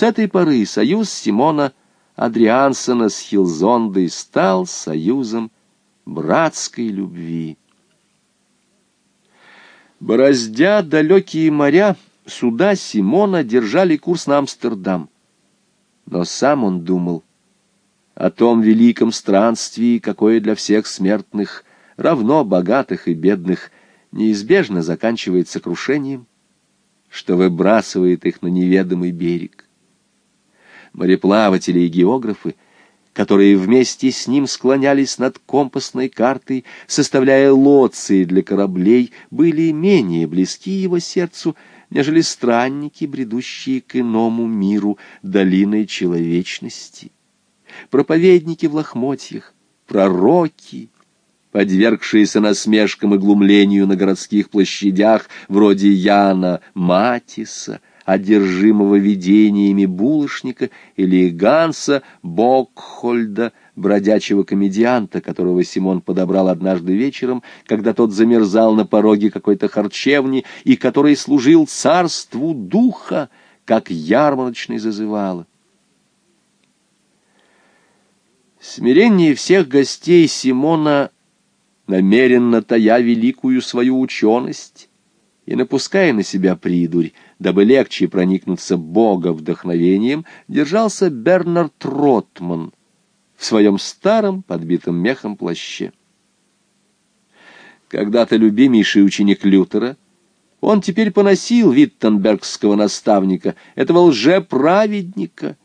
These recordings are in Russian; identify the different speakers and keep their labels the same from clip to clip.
Speaker 1: С этой поры союз Симона Адриансона с Хилзондой стал союзом братской любви. Бороздя далекие моря, суда Симона держали курс на Амстердам. Но сам он думал о том великом странствии, какое для всех смертных, равно богатых и бедных, неизбежно заканчивается крушением, что выбрасывает их на неведомый берег. Мореплаватели и географы, которые вместе с ним склонялись над компасной картой, составляя лоции для кораблей, были менее близки его сердцу, нежели странники, бредущие к иному миру долиной человечности. Проповедники в лохмотьях, пророки, подвергшиеся насмешкам и глумлению на городских площадях, вроде Яна Матиса, одержимого видениями булочника, или Ганса Бокхольда, бродячего комедианта, которого Симон подобрал однажды вечером, когда тот замерзал на пороге какой-то харчевни, и который служил царству духа, как ярмарочный зазывало. Смирение всех гостей Симона, намеренно тая великую свою ученость и напуская на себя придурь, дабы легче проникнуться Бога вдохновением, держался Бернард Ротман в своем старом подбитом мехом плаще. Когда-то любимейший ученик Лютера, он теперь поносил виттенбергского наставника, этого лжеправедника,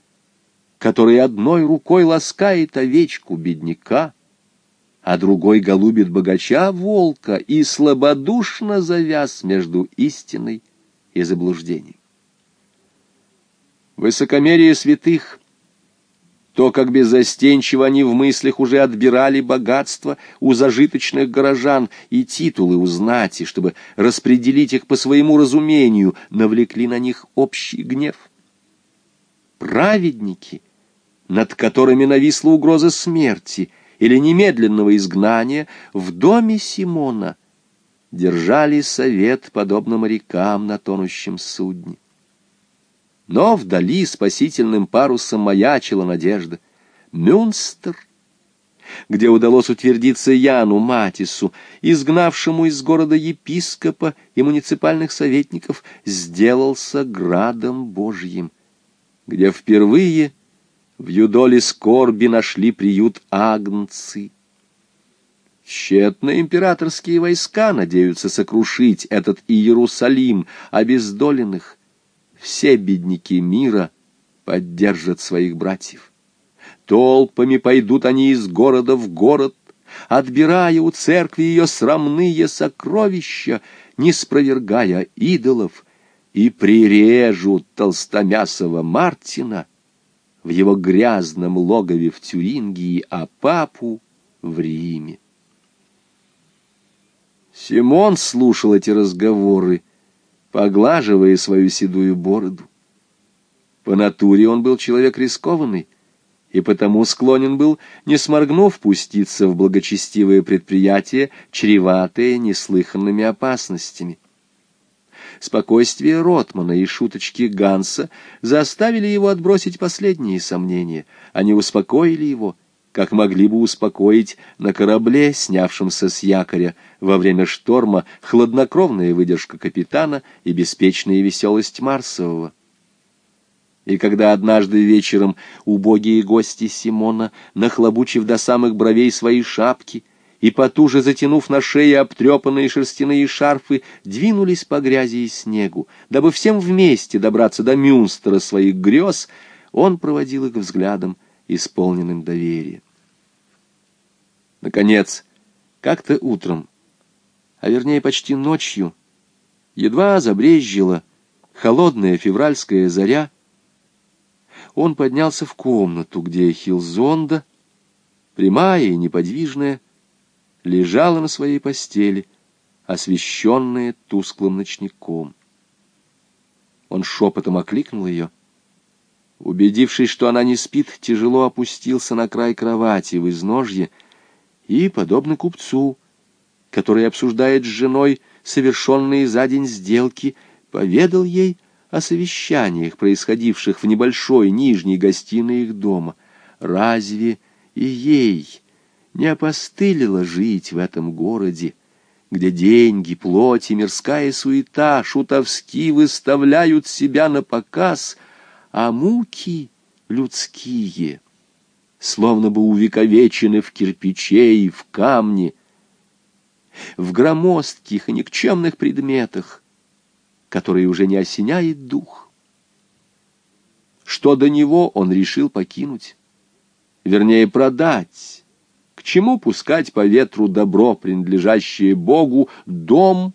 Speaker 1: который одной рукой ласкает овечку бедняка, а другой голубит богача волка и слабодушно завяз между истиной и заблуждением. Высокомерие святых, то, как беззастенчиво они в мыслях уже отбирали богатство у зажиточных горожан и титулы у знати, чтобы распределить их по своему разумению, навлекли на них общий гнев. Праведники — над которыми нависла угроза смерти или немедленного изгнания, в доме Симона держали совет, подобно морякам на тонущем судне. Но вдали спасительным парусом маячила надежда. Мюнстер, где удалось утвердиться Яну Матису, изгнавшему из города епископа и муниципальных советников, сделался градом Божьим, где впервые в юдоле скорби нашли приют агнцы. Тщетно императорские войска надеются сокрушить этот Иерусалим обездоленных. Все бедняки мира поддержат своих братьев. Толпами пойдут они из города в город, отбирая у церкви ее срамные сокровища, не спровергая идолов, и прирежут толстомясого Мартина — в его грязном логове в Тюрингии, а папу в Риме. Симон слушал эти разговоры, поглаживая свою седую бороду. По натуре он был человек рискованный, и потому склонен был, не сморгнув, пуститься в благочестивое предприятие, чреватое неслыханными опасностями. Спокойствие Ротмана и шуточки Ганса заставили его отбросить последние сомнения. Они успокоили его, как могли бы успокоить на корабле, снявшемся с якоря во время шторма, хладнокровная выдержка капитана и беспечная веселость Марсового. И когда однажды вечером убогие гости Симона, нахлобучив до самых бровей свои шапки, и, потуже затянув на шее обтрепанные шерстяные шарфы, двинулись по грязи и снегу. Дабы всем вместе добраться до Мюнстера своих грез, он проводил их взглядом, исполненным доверия. Наконец, как-то утром, а вернее почти ночью, едва забрезжила холодная февральская заря, он поднялся в комнату, где Хилзонда, прямая и неподвижная, лежала на своей постели, освещенная тусклым ночником. Он шепотом окликнул ее. Убедившись, что она не спит, тяжело опустился на край кровати в изножье и, подобно купцу, который обсуждает с женой совершенные за день сделки, поведал ей о совещаниях, происходивших в небольшой нижней гостиной их дома. Разве и ей не опостылило жить в этом городе, где деньги, плоть и мирская суета шутовски выставляют себя на показ, а муки людские, словно бы увековечены в кирпиче и в камне, в громоздких и никчемных предметах, которые уже не осеняет дух. Что до него он решил покинуть, вернее продать, чему пускать по ветру добро, принадлежащее Богу, дом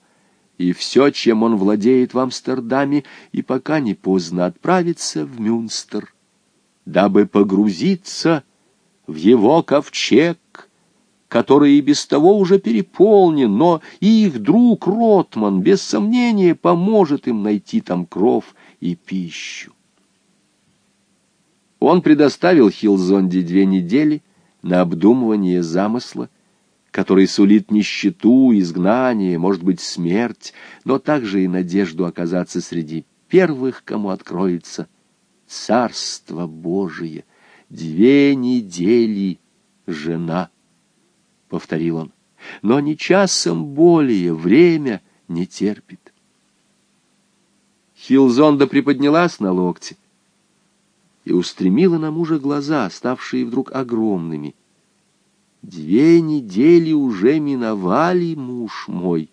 Speaker 1: и все, чем он владеет в Амстердаме, и пока не поздно отправиться в Мюнстер, дабы погрузиться в его ковчег, который и без того уже переполнен, но их друг Ротман без сомнения поможет им найти там кров и пищу. Он предоставил Хилзонде две недели на обдумывание замысла, который сулит нищету, изгнание, может быть, смерть, но также и надежду оказаться среди первых, кому откроется Царство Божие. Две недели жена — повторил он. Но ни часом более время не терпит. Хилзонда приподнялась на локте и устремила на мужа глаза, ставшие вдруг огромными. «Две недели уже миновали, муж мой»,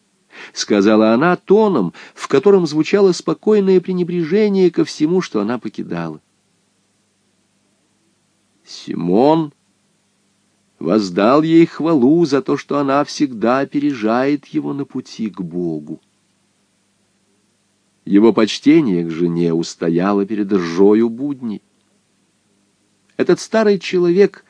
Speaker 1: — сказала она тоном, в котором звучало спокойное пренебрежение ко всему, что она покидала. Симон воздал ей хвалу за то, что она всегда опережает его на пути к Богу. Его почтение к жене устояло перед ржою будни. Этот старый человек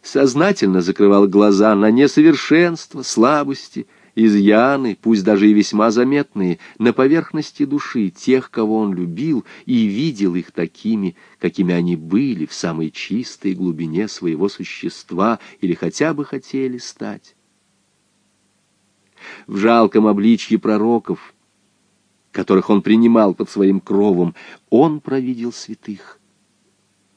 Speaker 1: сознательно закрывал глаза на несовершенство, слабости, изъяны, пусть даже и весьма заметные, на поверхности души тех, кого он любил, и видел их такими, какими они были в самой чистой глубине своего существа или хотя бы хотели стать. В жалком обличье пророков, которых он принимал под своим кровом, он провидел святых.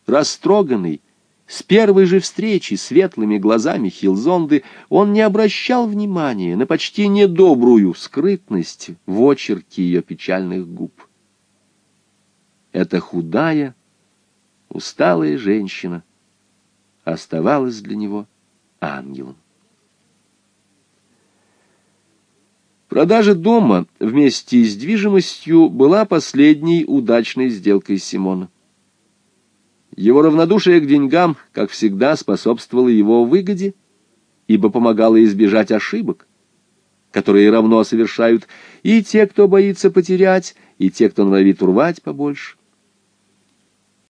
Speaker 1: Растроганный, с первой же встречи светлыми глазами Хилзонды он не обращал внимания на почти недобрую скрытность в очерке ее печальных губ. Эта худая, усталая женщина оставалась для него ангелом. Продажа дома вместе с движимостью была последней удачной сделкой Симона. Его равнодушие к деньгам, как всегда, способствовало его выгоде, ибо помогало избежать ошибок, которые равно совершают и те, кто боится потерять, и те, кто норовит урвать побольше.